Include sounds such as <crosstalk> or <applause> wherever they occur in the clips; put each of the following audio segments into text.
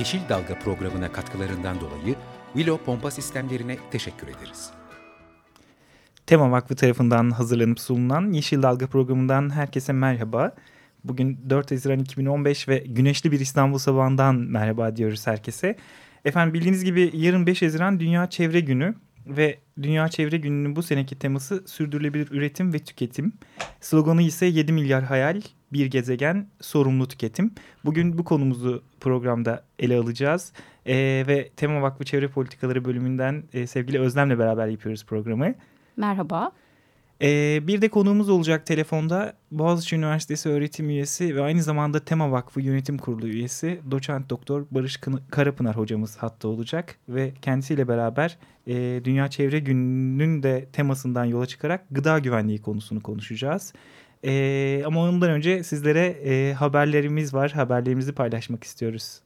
Yeşil Dalga programına katkılarından dolayı Willow Pompa Sistemlerine teşekkür ederiz. Tema Vakfı tarafından hazırlanıp sunulan Yeşil Dalga programından herkese merhaba. Bugün 4 Haziran 2015 ve güneşli bir İstanbul sabahından merhaba diyoruz herkese. Efendim bildiğiniz gibi yarın 5 Haziran Dünya Çevre Günü ve Dünya Çevre Günü'nün bu seneki teması sürdürülebilir üretim ve tüketim. Sloganı ise 7 milyar hayal, bir gezegen, sorumlu tüketim. Bugün bu konumuzu programda ele alacağız. Ee, ve Tema Vakfı Çevre Politikaları bölümünden e, sevgili Özlem'le beraber yapıyoruz programı. Merhaba. Ee, bir de konuğumuz olacak telefonda Boğaziçi Üniversitesi öğretim üyesi ve aynı zamanda Tema Vakfı Yönetim Kurulu üyesi doçent doktor Barış Karapınar hocamız hatta olacak ve kendisiyle beraber e, Dünya Çevre Günü'nün de temasından yola çıkarak gıda güvenliği konusunu konuşacağız. E, ama ondan önce sizlere e, haberlerimiz var. Haberlerimizi paylaşmak istiyoruz.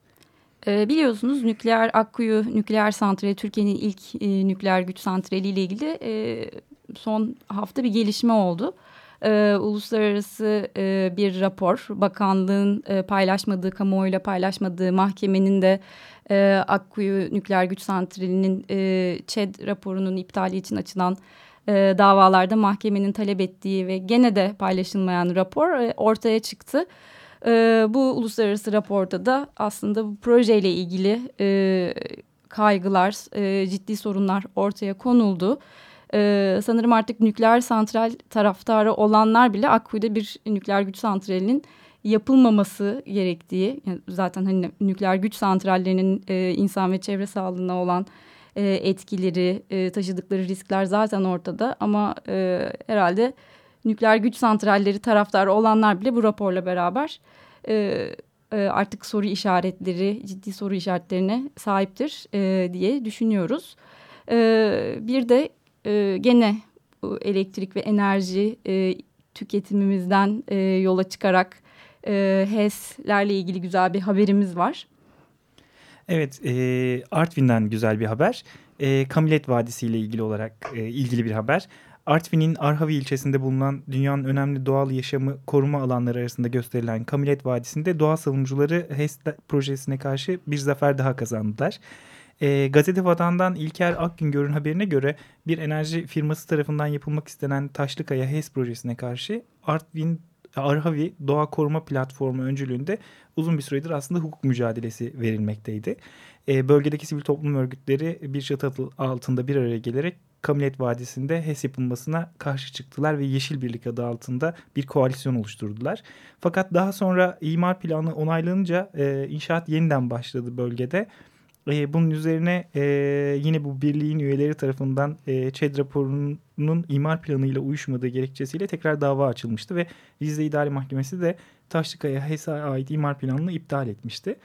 E, biliyorsunuz nükleer Akkuyu nükleer santrali Türkiye'nin ilk e, nükleer güç santrali ile ilgili e, son hafta bir gelişme oldu. E, uluslararası e, bir rapor, bakanlığın e, paylaşmadığı, kamuoyuyla paylaşmadığı mahkemenin de e, Akkuyu Nükleer Güç Santrali'nin e, ÇED raporunun iptali için açılan e, davalarda mahkemenin talep ettiği ve gene de paylaşılmayan rapor e, ortaya çıktı. E, bu uluslararası raporda da aslında bu projeyle ilgili e, kaygılar, e, ciddi sorunlar ortaya konuldu. Ee, sanırım artık nükleer santral taraftarı olanlar bile Akkuyu'da bir nükleer güç santralinin yapılmaması gerektiği yani zaten hani nükleer güç santrallerinin e, insan ve çevre sağlığına olan e, etkileri e, taşıdıkları riskler zaten ortada ama e, herhalde nükleer güç santralleri taraftarı olanlar bile bu raporla beraber e, e, artık soru işaretleri ciddi soru işaretlerine sahiptir e, diye düşünüyoruz. E, bir de e, gene elektrik ve enerji e, tüketimimizden e, yola çıkarak e, HES'lerle ilgili güzel bir haberimiz var. Evet, e, Artvin'den güzel bir haber. E, Kamilet Vadisi ile ilgili olarak e, ilgili bir haber. Artvin'in Arhavi ilçesinde bulunan dünyanın önemli doğal yaşamı koruma alanları arasında gösterilen Kamilet Vadisi'nde doğa savunucuları HES projesine karşı bir zafer daha kazandılar. E, Gazete Vatan'dan İlker Akgüngör'ün haberine göre bir enerji firması tarafından yapılmak istenen Taşlıkaya HES projesine karşı Artvin Arhavi Doğa Koruma Platformu öncülüğünde uzun bir süredir aslında hukuk mücadelesi verilmekteydi. E, bölgedeki sivil toplum örgütleri bir çatı altında bir araya gelerek Kamilet Vadisi'nde HES yapılmasına karşı çıktılar ve Yeşil Birlik adı altında bir koalisyon oluşturdular. Fakat daha sonra imar planı onaylanınca e, inşaat yeniden başladı bölgede. E, bunun üzerine e, yine bu birliğin üyeleri tarafından e, ÇED raporunun imar planıyla uyuşmadığı gerekçesiyle tekrar dava açılmıştı ve Rize İdare Mahkemesi de Taşlıkaya HES'e ait imar planını iptal etmişti.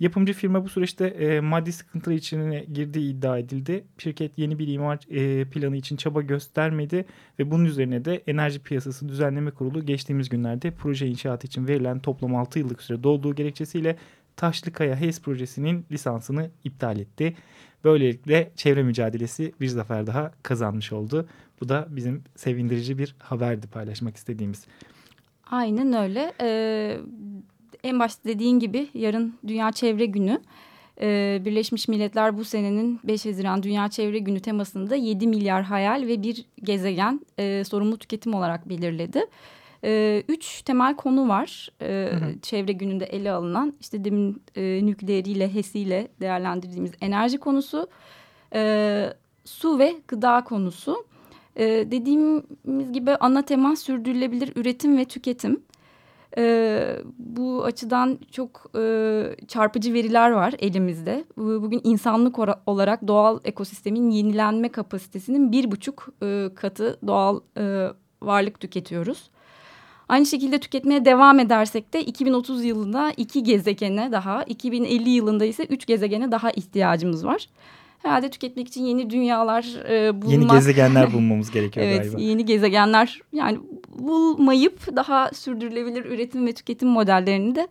Yapımcı firma bu süreçte e, maddi sıkıntılar içine girdiği iddia edildi. Şirket yeni bir imar e, planı için çaba göstermedi ve bunun üzerine de Enerji Piyasası Düzenleme Kurulu geçtiğimiz günlerde proje inşaatı için verilen toplam 6 yıllık süre dolduğu gerekçesiyle Taşlıkaya HES projesinin lisansını iptal etti. Böylelikle çevre mücadelesi bir zafer daha kazanmış oldu. Bu da bizim sevindirici bir haberdi paylaşmak istediğimiz. Aynen öyle. Ee, en başta dediğin gibi yarın Dünya Çevre Günü. Ee, Birleşmiş Milletler bu senenin 5 Haziran Dünya Çevre Günü temasında 7 milyar hayal ve bir gezegen e, sorumlu tüketim olarak belirledi. E, üç temel konu var e, hı hı. çevre gününde ele alınan. işte demin e, nükleeriyle, HES'iyle değerlendirdiğimiz enerji konusu, e, su ve gıda konusu. E, dediğimiz gibi ana tema sürdürülebilir üretim ve tüketim. Ee, bu açıdan çok e, çarpıcı veriler var elimizde. Bugün insanlık olarak doğal ekosistemin yenilenme kapasitesinin bir buçuk e, katı doğal e, varlık tüketiyoruz. Aynı şekilde tüketmeye devam edersek de 2030 yılında iki gezegene daha, 2050 yılında ise üç gezegene daha ihtiyacımız var. Herhalde tüketmek için yeni dünyalar e, bulmak. Yeni gezegenler <laughs> bulmamız gerekiyor evet, galiba. Yeni gezegenler yani bulmayıp daha sürdürülebilir üretim ve tüketim modellerini de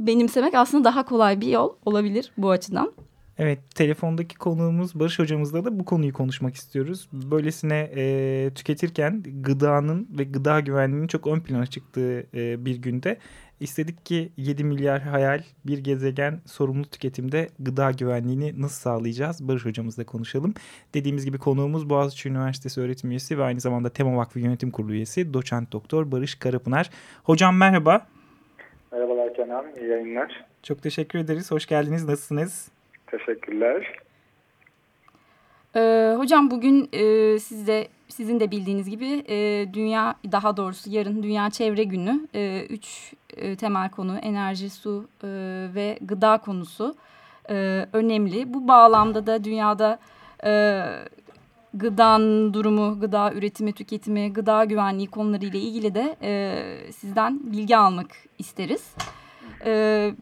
benimsemek aslında daha kolay bir yol olabilir bu açıdan. Evet, telefondaki konuğumuz Barış hocamızla da bu konuyu konuşmak istiyoruz. Böylesine e, tüketirken gıdanın ve gıda güvenliğinin çok ön plana çıktığı e, bir günde istedik ki 7 milyar hayal bir gezegen sorumlu tüketimde gıda güvenliğini nasıl sağlayacağız? Barış hocamızla konuşalım. Dediğimiz gibi konuğumuz Boğaziçi Üniversitesi öğretim üyesi ve aynı zamanda Tema Vakfı Yönetim Kurulu üyesi doçent doktor Barış Karapınar. Hocam merhaba. Merhabalar Kenan, iyi yayınlar. Çok teşekkür ederiz. Hoş geldiniz. Nasılsınız? Teşekkürler. Ee, hocam bugün e, siz de sizin de bildiğiniz gibi e, dünya daha doğrusu yarın Dünya Çevre Günü. E, üç e, temel konu enerji, su e, ve gıda konusu e, önemli. Bu bağlamda da dünyada e, gıdan durumu, gıda üretimi, tüketimi, gıda güvenliği konularıyla ilgili de e, sizden bilgi almak isteriz. E,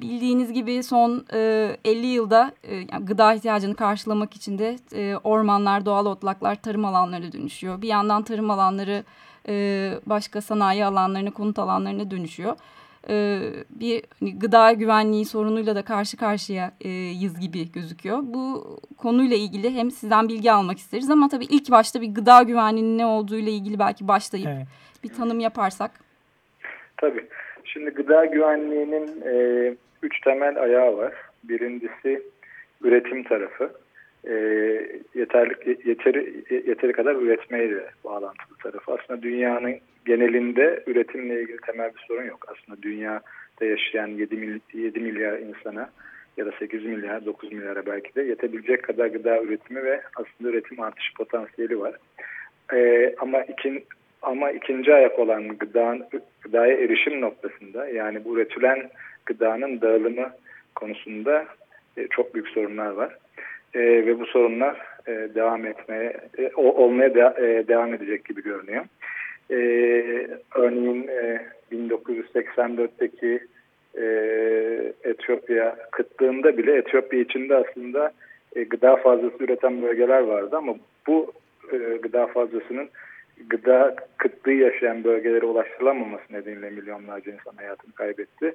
bildiğiniz gibi son e, 50 yılda e, yani gıda ihtiyacını karşılamak için de e, ormanlar, doğal otlaklar tarım alanlarına dönüşüyor. Bir yandan tarım alanları e, başka sanayi alanlarına, konut alanlarına dönüşüyor. E, bir hani, gıda güvenliği sorunuyla da karşı karşıya e, yız gibi gözüküyor. Bu konuyla ilgili hem sizden bilgi almak isteriz ama tabii ilk başta bir gıda güvenliğinin ne olduğuyla ilgili belki başlayıp evet. bir tanım yaparsak. Tabii. Şimdi gıda güvenliğinin e, üç temel ayağı var. Birincisi üretim tarafı. E, yeterli, yeteri, yeteri kadar üretmeyle bağlantılı tarafı. Aslında dünyanın genelinde üretimle ilgili temel bir sorun yok. Aslında dünyada yaşayan 7, mil, 7 milyar insana ya da 8 milyar, 9 milyara belki de yetebilecek kadar gıda üretimi ve aslında üretim artış potansiyeli var. E, ama ikin, ama ikinci ayak olan gıda, gıdaya erişim noktasında yani bu üretilen gıdanın dağılımı konusunda e, çok büyük sorunlar var. E, ve bu sorunlar e, devam etmeye, e, olmaya de, e, devam edecek gibi görünüyor. E, örneğin e, 1984'teki e, Etiyopya kıtlığında bile Etiyopya içinde aslında e, gıda fazlası üreten bölgeler vardı ama bu e, gıda fazlasının gıda kıtlığı yaşayan bölgelere ulaştırılamaması nedeniyle milyonlarca insan hayatını kaybetti.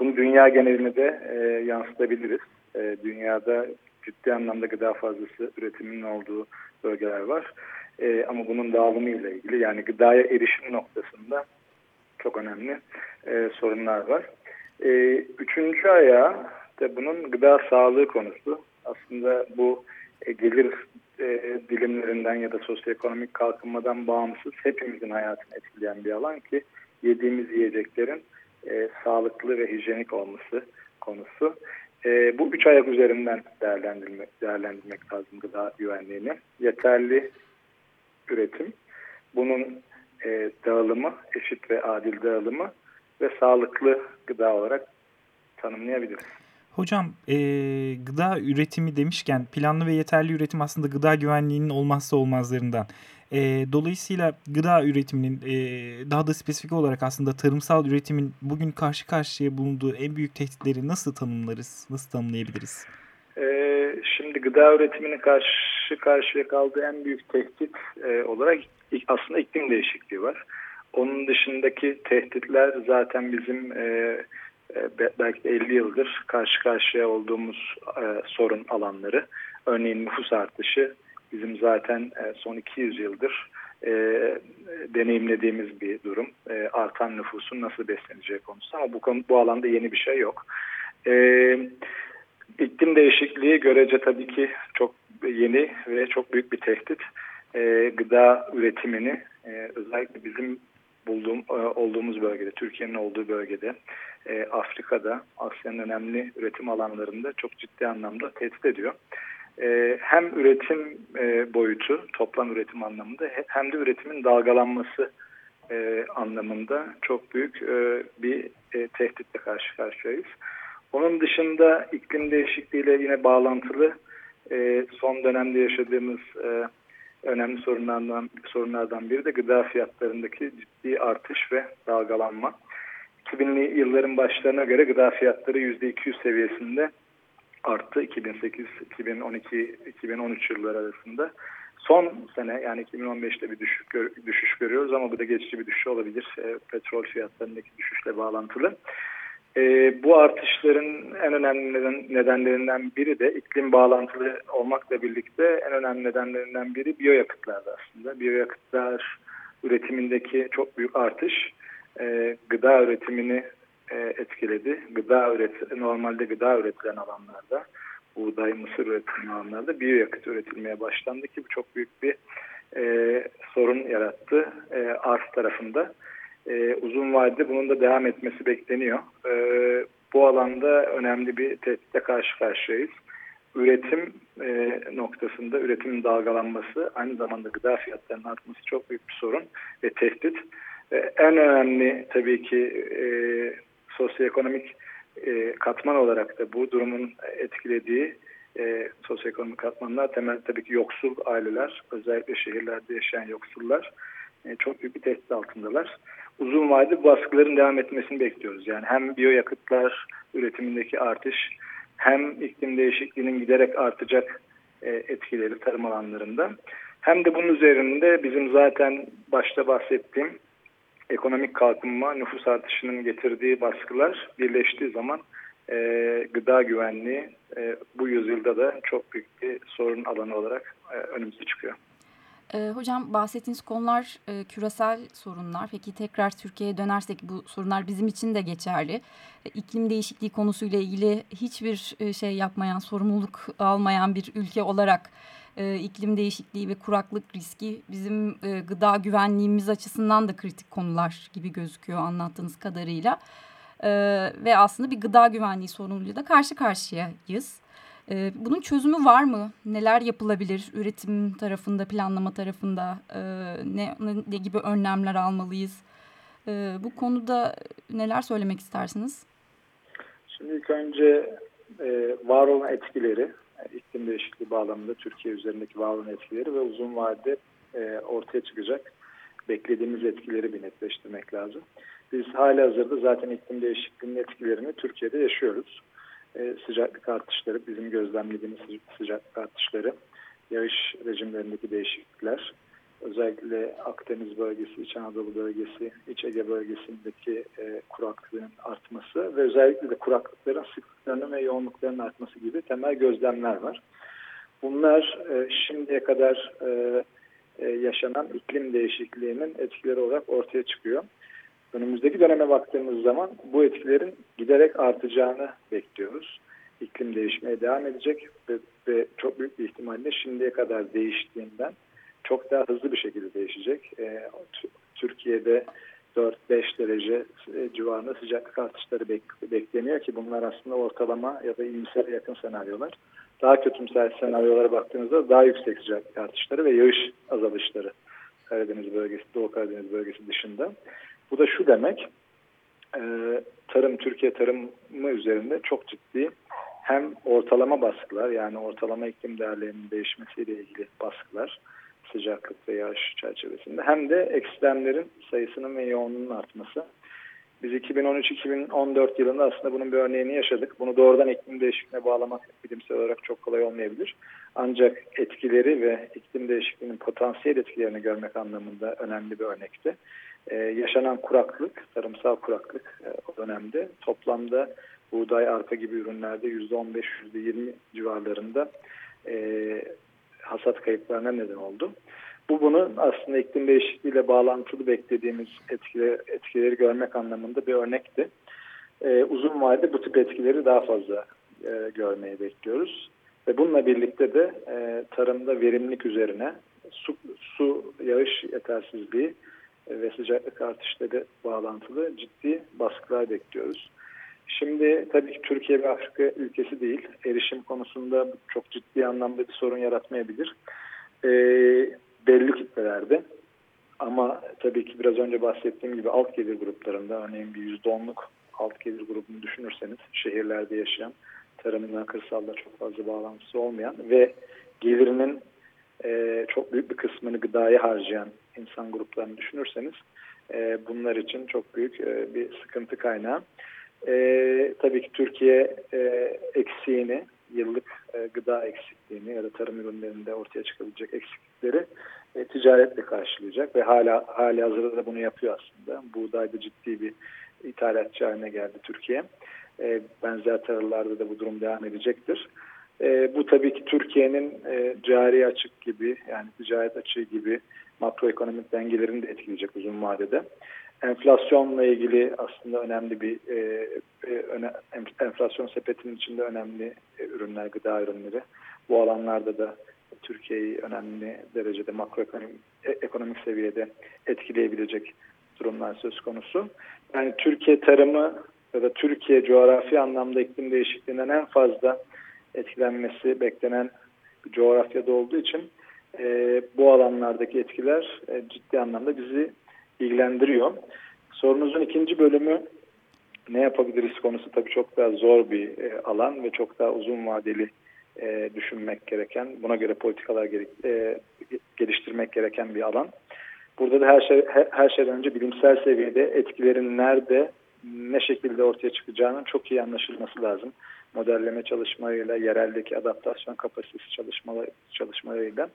Bunu dünya geneline de e, yansıtabiliriz. E, dünyada ciddi anlamda gıda fazlası üretiminin olduğu bölgeler var. E, ama bunun dağılımı ile ilgili yani gıdaya erişim noktasında çok önemli e, sorunlar var. E, üçüncü ayağı da bunun gıda sağlığı konusu. Aslında bu e, gelir e, dilimlerinden ya da sosyoekonomik kalkınmadan bağımsız hepimizin hayatını etkileyen bir alan ki yediğimiz yiyeceklerin e, sağlıklı ve hijyenik olması konusu. E, bu üç ayak üzerinden değerlendirmek, değerlendirmek lazım gıda güvenliğini. Yeterli üretim, bunun e, dağılımı, eşit ve adil dağılımı ve sağlıklı gıda olarak tanımlayabiliriz. Hocam e, gıda üretimi demişken planlı ve yeterli üretim aslında gıda güvenliğinin olmazsa olmazlarından. E, dolayısıyla gıda üretiminin e, daha da spesifik olarak aslında tarımsal üretimin bugün karşı karşıya bulunduğu en büyük tehditleri nasıl tanımlarız, nasıl tanımlayabiliriz? E, şimdi gıda üretiminin karşı karşıya kaldığı en büyük tehdit e, olarak aslında iklim değişikliği var. Onun dışındaki tehditler zaten bizim... E, belki de 50 yıldır karşı karşıya olduğumuz e, sorun alanları. Örneğin nüfus artışı bizim zaten e, son 200 yıldır e, deneyimlediğimiz bir durum. E, artan nüfusun nasıl besleneceği konusu ama bu, konu, bu alanda yeni bir şey yok. E, iklim değişikliği görece tabii ki çok yeni ve çok büyük bir tehdit. E, gıda üretimini e, özellikle bizim bulduğum, e, olduğumuz bölgede, Türkiye'nin olduğu bölgede, e, Afrika'da, Asya'nın önemli üretim alanlarında çok ciddi anlamda tehdit ediyor. E, hem üretim e, boyutu, toplam üretim anlamında hem de üretimin dalgalanması e, anlamında çok büyük e, bir e, tehditle karşı karşıyayız. Onun dışında iklim değişikliğiyle yine bağlantılı e, son dönemde yaşadığımız e, önemli sorunlardan, sorunlardan biri de gıda fiyatlarındaki ciddi artış ve dalgalanma. 2000'li yılların başlarına göre gıda fiyatları %200 seviyesinde arttı 2008, 2012, 2013 yılları arasında. Son sene yani 2015'te bir düşüş, düşüş görüyoruz ama bu da geçici bir düşüş olabilir. E, petrol fiyatlarındaki düşüşle bağlantılı. E, bu artışların en önemli neden, nedenlerinden biri de iklim bağlantılı olmakla birlikte en önemli nedenlerinden biri biyoyakıtlardı aslında. Biyoyakıtlar üretimindeki çok büyük artış e, gıda üretimini e, etkiledi. Gıda üret normalde gıda üretilen alanlarda buğday, mısır üretilen alanlarda biyoyakıt üretilmeye başlandı ki bu çok büyük bir e, sorun yarattı e, arz tarafında. E, uzun vadede bunun da devam etmesi bekleniyor. E, bu alanda önemli bir tehditle karşı karşıyayız. Üretim e, noktasında üretimin dalgalanması aynı zamanda gıda fiyatlarının artması çok büyük bir sorun ve tehdit. E, en önemli tabii ki e, sosyoekonomik e, katman olarak da bu durumun etkilediği e, sosyoekonomik katmanlar temel tabii ki yoksul aileler, özellikle şehirlerde yaşayan yoksullar e, çok büyük bir tehdit altındalar. Uzun vadede baskıların devam etmesini bekliyoruz. Yani hem biyoyakıtlar üretimindeki artış hem iklim değişikliğinin giderek artacak e, etkileri tarım alanlarında hem de bunun üzerinde bizim zaten başta bahsettiğim ekonomik kalkınma, nüfus artışının getirdiği baskılar birleştiği zaman e, gıda güvenliği e, bu yüzyılda da çok büyük bir sorun alanı olarak e, önümüze çıkıyor. E, hocam bahsettiğiniz konular e, küresel sorunlar. Peki tekrar Türkiye'ye dönersek bu sorunlar bizim için de geçerli. E, iklim değişikliği konusuyla ilgili hiçbir e, şey yapmayan, sorumluluk almayan bir ülke olarak e, iklim değişikliği ve kuraklık riski bizim e, gıda güvenliğimiz açısından da kritik konular gibi gözüküyor anlattığınız kadarıyla. E, ve aslında bir gıda güvenliği sorunuyla da karşı karşıyayız. E, bunun çözümü var mı? Neler yapılabilir? Üretim tarafında, planlama tarafında e, ne, ne gibi önlemler almalıyız? E, bu konuda neler söylemek istersiniz? Şimdi ilk önce e, var olan etkileri, iklim değişikliği bağlamında Türkiye üzerindeki var olan etkileri ve uzun vadede e, ortaya çıkacak beklediğimiz etkileri bir netleştirmek lazım. Biz hali hazırda zaten iklim değişikliğinin etkilerini Türkiye'de yaşıyoruz. E, sıcaklık artışları, bizim gözlemlediğimiz sıcaklık artışları, yağış rejimlerindeki değişiklikler, özellikle Akdeniz bölgesi, İç Anadolu bölgesi, İç Ege bölgesindeki e, kuraklığın artması ve özellikle de kuraklıkların sıklıklarının ve yoğunluklarının artması gibi temel gözlemler var. Bunlar e, şimdiye kadar e, e, yaşanan iklim değişikliğinin etkileri olarak ortaya çıkıyor. Önümüzdeki döneme baktığımız zaman bu etkilerin giderek artacağını bekliyoruz. İklim değişmeye devam edecek ve, ve çok büyük bir ihtimalle şimdiye kadar değiştiğinden çok daha hızlı bir şekilde değişecek. E, Türkiye'de 4-5 derece civarında sıcaklık artışları bek bekleniyor ki bunlar aslında ortalama ya da iyimser yakın senaryolar. Daha kötümser senaryolara baktığımızda daha yüksek sıcaklık artışları ve yağış azalışları Karadeniz bölgesi, Doğu Karadeniz bölgesi dışında. Bu da şu demek, e, tarım, Türkiye tarımı üzerinde çok ciddi hem ortalama baskılar yani ortalama iklim değerlerinin değişmesiyle ilgili baskılar, sıcaklık ve yağış çerçevesinde hem de ekstremlerin sayısının ve yoğunluğunun artması. Biz 2013-2014 yılında aslında bunun bir örneğini yaşadık. Bunu doğrudan iklim değişikliğine bağlamak bilimsel olarak çok kolay olmayabilir. Ancak etkileri ve iklim değişikliğinin potansiyel etkilerini görmek anlamında önemli bir örnekti. Ee, yaşanan kuraklık, tarımsal kuraklık e, o dönemde toplamda buğday, arpa gibi ürünlerde %15-%20 civarlarında e, hasat kayıplarına neden oldu. Bu bunun aslında iklim değişikliğiyle bağlantılı beklediğimiz etkileri, etkileri görmek anlamında bir örnekti. Ee, uzun vadede bu tip etkileri daha fazla e, görmeyi bekliyoruz. Ve bununla birlikte de e, tarımda verimlilik üzerine su, su yağış yetersizliği e, ve sıcaklık artışları bağlantılı ciddi baskılar bekliyoruz. Şimdi tabii ki Türkiye bir Afrika ülkesi değil. Erişim konusunda çok ciddi anlamda bir sorun yaratmayabilir. E, belli kitlelerde ama tabii ki biraz önce bahsettiğim gibi alt gelir gruplarında örneğin bir %10'luk alt gelir grubunu düşünürseniz şehirlerde yaşayan tarımla kırsalla çok fazla bağlantısı olmayan ve gelirinin e, çok büyük bir kısmını gıdaya harcayan insan gruplarını düşünürseniz e, bunlar için çok büyük e, bir sıkıntı kaynağı. E, tabii ki Türkiye e, eksiğini, yıllık e, gıda eksikliğini ya da tarım ürünlerinde ortaya çıkabilecek eksiklikleri e, ticaretle karşılayacak ve hala hali hazırda da bunu yapıyor aslında. Buğdayda ciddi bir ithalatçı haline geldi Türkiye. E, benzer tarlalarda da bu durum devam edecektir. E, bu tabii ki Türkiye'nin e, cari açık gibi yani ticaret açığı gibi makroekonomik dengelerini de etkileyecek uzun vadede. Enflasyonla ilgili aslında önemli bir e, e öne, enflasyon sepetinin içinde önemli e, ürünler, gıda ürünleri. Bu alanlarda da Türkiye'yi önemli derecede makroekonomik e, seviyede etkileyebilecek durumlar söz konusu. Yani Türkiye tarımı ya da Türkiye coğrafi anlamda iklim değişikliğinden en fazla etkilenmesi beklenen bir coğrafyada olduğu için e, bu alanlardaki etkiler e, ciddi anlamda bizi ilgilendiriyor. Sorunuzun ikinci bölümü ne yapabiliriz konusu tabii çok daha zor bir e, alan ve çok daha uzun vadeli e, düşünmek gereken, buna göre politikalar gerek, e, geliştirmek gereken bir alan. Burada da her şey her, her şeyden önce bilimsel seviyede etkilerin nerede, ne şekilde ortaya çıkacağının çok iyi anlaşılması lazım. Modelleme çalışmalarıyla, yereldeki adaptasyon kapasitesi çalışmaları, çalışmalarıyla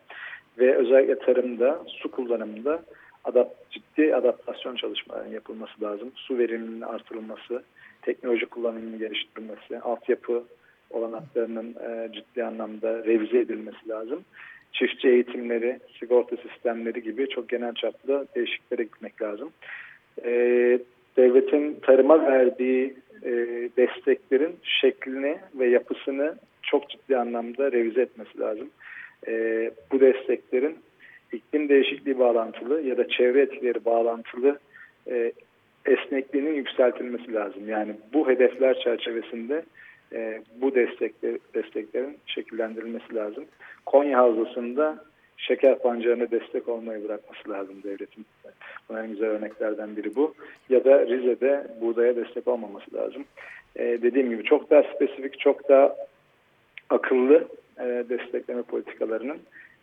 ve özellikle tarımda, su kullanımında adapt, ciddi adaptasyon çalışmalarının yapılması lazım. Su verimliliğinin artırılması, teknoloji kullanımının geliştirilmesi, altyapı olanaklarının e, ciddi anlamda revize edilmesi lazım. Çiftçi eğitimleri, sigorta sistemleri gibi çok genel çaplı değişikliklere gitmek lazım. E, devletin tarıma verdiği e, desteklerin şeklini ve yapısını çok ciddi anlamda revize etmesi lazım. E, bu desteklerin iklim değişikliği bağlantılı ya da çevre etkileri bağlantılı e, esnekliğinin yükseltilmesi lazım. Yani bu hedefler çerçevesinde e, bu destekler, desteklerin şekillendirilmesi lazım. Konya Havzası'nda şeker pancarına destek olmayı bırakması lazım devletin. Bunun en güzel örneklerden biri bu. Ya da Rize'de buğdaya destek olmaması lazım. E, dediğim gibi çok daha spesifik, çok daha akıllı e, destekleme politikalarının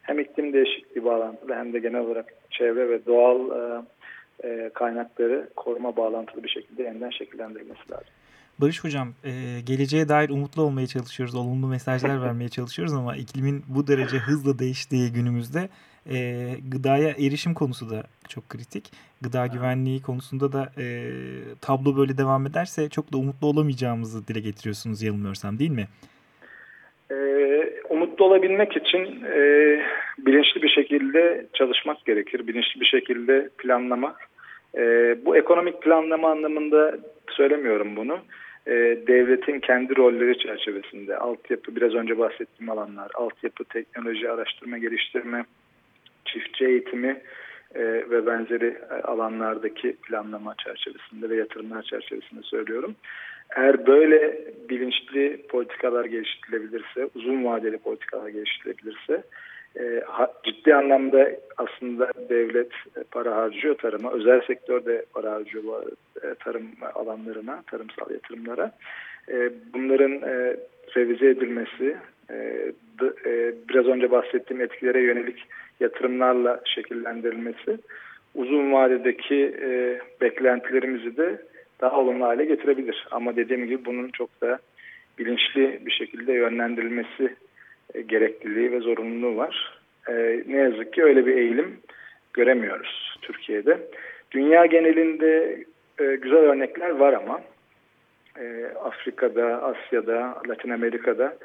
hem iklim değişikliği bağlantılı hem de genel olarak çevre ve doğal e, e, kaynakları koruma bağlantılı bir şekilde yeniden şekillendirilmesi lazım. Barış Hocam, e, geleceğe dair umutlu olmaya çalışıyoruz, olumlu mesajlar vermeye çalışıyoruz ama iklimin bu derece hızla değiştiği günümüzde e, gıdaya erişim konusu da çok kritik. Gıda güvenliği konusunda da e, tablo böyle devam ederse çok da umutlu olamayacağımızı dile getiriyorsunuz yanılmıyorsam değil mi? E, umutlu olabilmek için e, bilinçli bir şekilde çalışmak gerekir, bilinçli bir şekilde planlamak. E, bu ekonomik planlama anlamında söylemiyorum bunu e, devletin kendi rolleri çerçevesinde altyapı biraz önce bahsettiğim alanlar altyapı, teknoloji, araştırma, geliştirme, çiftçi eğitimi e, ve benzeri alanlardaki planlama çerçevesinde ve yatırımlar çerçevesinde söylüyorum. Eğer böyle bilinçli politikalar geliştirilebilirse, uzun vadeli politikalar geliştirilebilirse e, ciddi anlamda aslında devlet e, para harcıyor tarıma, özel sektör de para harcıyor e, tarım alanlarına, tarımsal yatırımlara. bunların revize edilmesi, biraz önce bahsettiğim etkilere yönelik yatırımlarla şekillendirilmesi uzun vadedeki beklentilerimizi de daha olumlu hale getirebilir. Ama dediğim gibi bunun çok da bilinçli bir şekilde yönlendirilmesi e, gerekliliği ve zorunluluğu var. E, ne yazık ki öyle bir eğilim göremiyoruz Türkiye'de. Dünya genelinde e, güzel örnekler var ama Afrika'da, Asya'da, Latin Amerika'da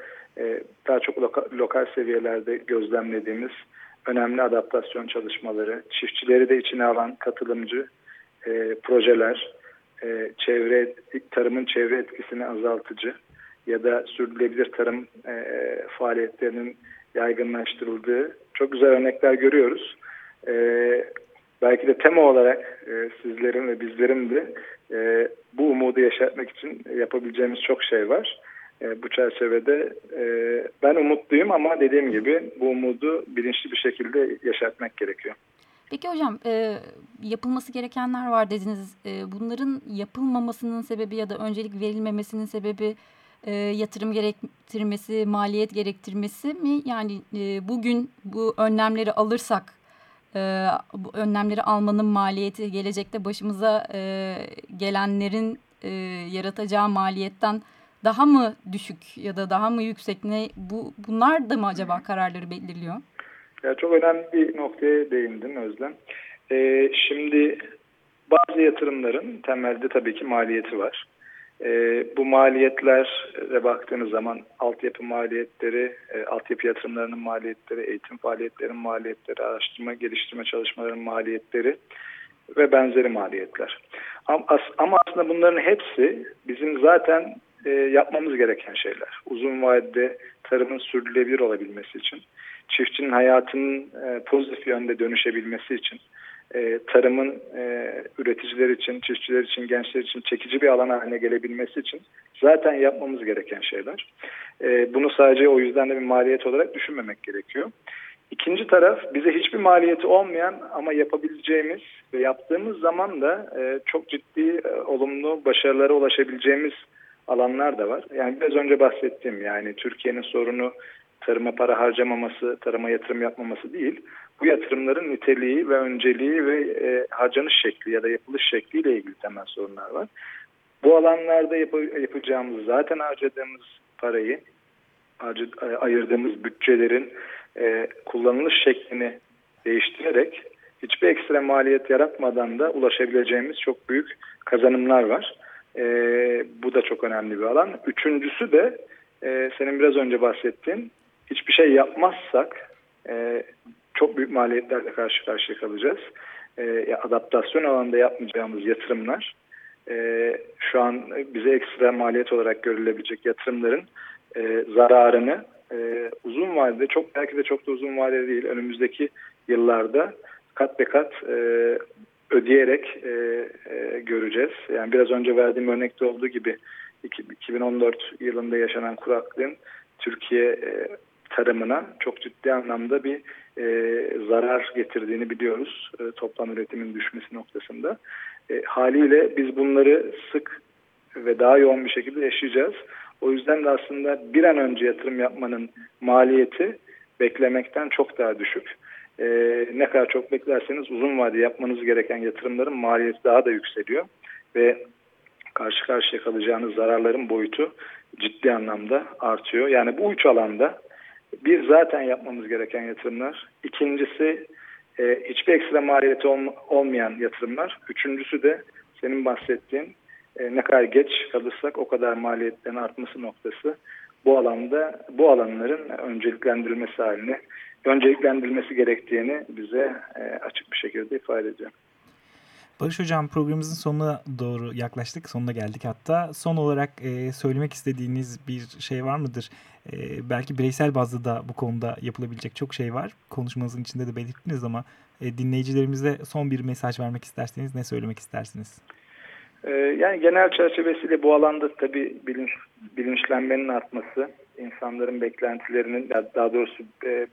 daha çok loka, lokal seviyelerde gözlemlediğimiz önemli adaptasyon çalışmaları, çiftçileri de içine alan katılımcı projeler, e, çevre tarımın çevre etkisini azaltıcı ya da sürdürülebilir tarım e, faaliyetlerinin yaygınlaştırıldığı çok güzel örnekler görüyoruz. E, belki de tema olarak e, sizlerin ve bizlerin de e, bu umudu yaşatmak için yapabileceğimiz çok şey var. E, bu çerçevede e, ben umutluyum ama dediğim gibi bu umudu bilinçli bir şekilde yaşatmak gerekiyor. Peki hocam e, yapılması gerekenler var dediniz. E, bunların yapılmamasının sebebi ya da öncelik verilmemesinin sebebi e, yatırım gerektirmesi, maliyet gerektirmesi mi? Yani e, bugün bu önlemleri alırsak e, bu önlemleri almanın maliyeti gelecekte başımıza e, gelenlerin e, yaratacağı maliyetten daha mı düşük ya da daha mı yüksek ne bu bunlar da mı acaba kararları belirliyor? Ya çok önemli bir noktaya değindin Özlem. Ee, şimdi bazı yatırımların temelde tabii ki maliyeti var. Ee, bu maliyetlere baktığınız zaman altyapı maliyetleri, e, altyapı yatırımlarının maliyetleri, eğitim faaliyetlerinin maliyetleri, araştırma geliştirme çalışmalarının maliyetleri ve benzeri maliyetler. Ama, ama aslında bunların hepsi bizim zaten e, yapmamız gereken şeyler. Uzun vadede tarımın sürdürülebilir olabilmesi için, çiftçinin hayatının e, pozitif yönde dönüşebilmesi için, e, tarımın e, üreticiler için, çiftçiler için, gençler için çekici bir alan haline gelebilmesi için zaten yapmamız gereken şeyler. E, bunu sadece o yüzden de bir maliyet olarak düşünmemek gerekiyor. İkinci taraf bize hiçbir maliyeti olmayan ama yapabileceğimiz ve yaptığımız zaman da e, çok ciddi e, olumlu başarılara ulaşabileceğimiz alanlar da var. Yani biraz önce bahsettiğim yani Türkiye'nin sorunu tarıma para harcamaması, tarıma yatırım yapmaması değil. Bu yatırımların niteliği ve önceliği ve e, harcanış şekli ya da yapılış şekliyle ilgili temel sorunlar var. Bu alanlarda yap yapacağımız zaten harcadığımız parayı, harcı, e, ayırdığımız bütçelerin e, kullanılış şeklini değiştirerek hiçbir ekstra maliyet yaratmadan da ulaşabileceğimiz çok büyük kazanımlar var. E, bu da çok önemli bir alan. Üçüncüsü de e, senin biraz önce bahsettiğin hiçbir şey yapmazsak e, çok büyük maliyetlerle karşı karşıya kalacağız. E, adaptasyon alanında yapmayacağımız yatırımlar e, şu an bize ekstra maliyet olarak görülebilecek yatırımların e, zararını e, uzun vadede çok belki de çok da uzun vadede değil önümüzdeki yıllarda kat be kat e, ödeyerek e, e, göreceğiz. Yani biraz önce verdiğim örnekte olduğu gibi 2014 yılında yaşanan kuraklığın Türkiye e, tarımına çok ciddi anlamda bir e, zarar getirdiğini biliyoruz e, toplam üretimin düşmesi noktasında. E, haliyle biz bunları sık ve daha yoğun bir şekilde yaşayacağız. O yüzden de aslında bir an önce yatırım yapmanın maliyeti beklemekten çok daha düşük. E, ne kadar çok beklerseniz uzun vade yapmanız gereken yatırımların maliyeti daha da yükseliyor. Ve karşı karşıya kalacağınız zararların boyutu ciddi anlamda artıyor. Yani bu üç alanda bir zaten yapmamız gereken yatırımlar. İkincisi e, hiçbir ekstra maliyeti olmayan yatırımlar. Üçüncüsü de senin bahsettiğin e, ne kadar geç kalırsak o kadar maliyetlerin artması noktası. Bu alanda bu alanların önceliklendirilmesi haline önceliklendirilmesi gerektiğini bize e, açık bir şekilde ifade ediyor. Barış Hocam programımızın sonuna doğru yaklaştık. Sonuna geldik hatta. Son olarak e, söylemek istediğiniz bir şey var mıdır? E, belki bireysel bazda da bu konuda yapılabilecek çok şey var. Konuşmanızın içinde de belirttiniz ama e, dinleyicilerimize son bir mesaj vermek isterseniz ne söylemek istersiniz? E, yani genel çerçevesiyle bu alanda tabii bilinç, bilinçlenmenin artması, insanların beklentilerinin daha doğrusu e,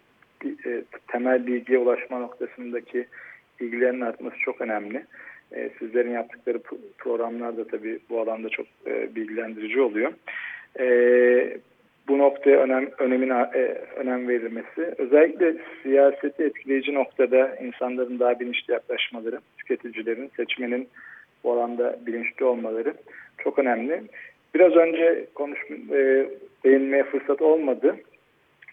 e, temel bilgiye ulaşma noktasındaki ilgilerinin artması çok önemli. E, sizlerin yaptıkları programlar da tabii bu alanda çok e, bilgilendirici oluyor. Bu noktaya önem, önemin, önem verilmesi, özellikle siyaseti etkileyici noktada insanların daha bilinçli yaklaşmaları, tüketicilerin, seçmenin bu alanda bilinçli olmaları çok önemli. Biraz önce konuş, e, değinmeye fırsat olmadı.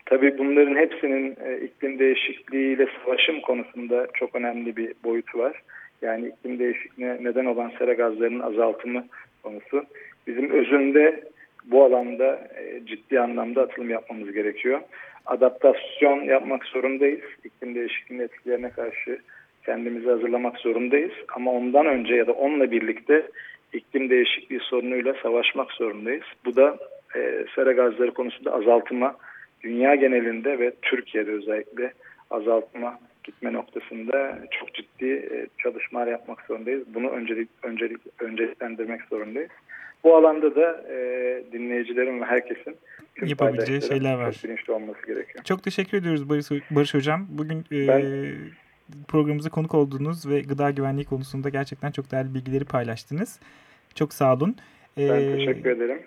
Tabii bunların hepsinin e, iklim değişikliğiyle savaşım konusunda çok önemli bir boyutu var. Yani iklim değişikliğine neden olan sera gazlarının azaltımı konusu. Bizim özünde bu alanda e, ciddi anlamda atılım yapmamız gerekiyor. Adaptasyon yapmak zorundayız. İklim değişikliğinin etkilerine karşı kendimizi hazırlamak zorundayız. Ama ondan önce ya da onunla birlikte iklim değişikliği sorunuyla savaşmak zorundayız. Bu da e, sera gazları konusunda azaltıma dünya genelinde ve Türkiye'de özellikle azaltma gitme noktasında çok ciddi e, çalışmalar yapmak zorundayız. Bunu öncelik, öncelik, önceliklendirmek zorundayız. Bu alanda da e, dinleyicilerin ve herkesin yapabileceği şeyler var. Bilinçli olması gerekiyor. Çok teşekkür ediyoruz Barış, Barış Hocam. Bugün e, ben, programımıza konuk olduğunuz ve gıda güvenliği konusunda gerçekten çok değerli bilgileri paylaştınız. Çok sağ olun. Ben e, teşekkür ederim.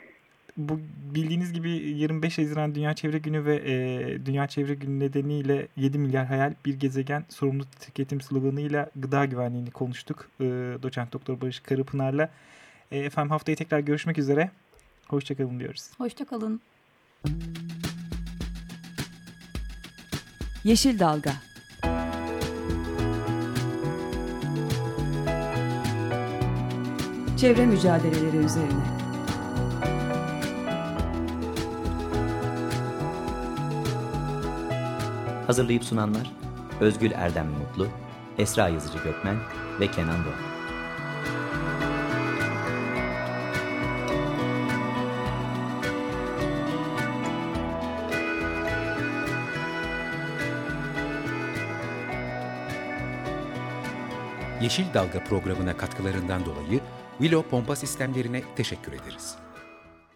Bu bildiğiniz gibi 25 Haziran Dünya Çevre Günü ve e, Dünya Çevre Günü nedeniyle 7 milyar hayal bir gezegen sorumlu tüketim sloganıyla gıda güvenliğini konuştuk. E, Doçent Doktor Barış Karapınar'la. E, efendim haftaya tekrar görüşmek üzere. Hoşçakalın diyoruz. Hoşçakalın. Yeşil Dalga Çevre mücadeleleri üzerine. Hazırlayıp sunanlar Özgül Erdem Mutlu, Esra Yazıcı Gökmen ve Kenan Doğan. Yeşil Dalga programına katkılarından dolayı Willow Pompa Sistemlerine teşekkür ederiz.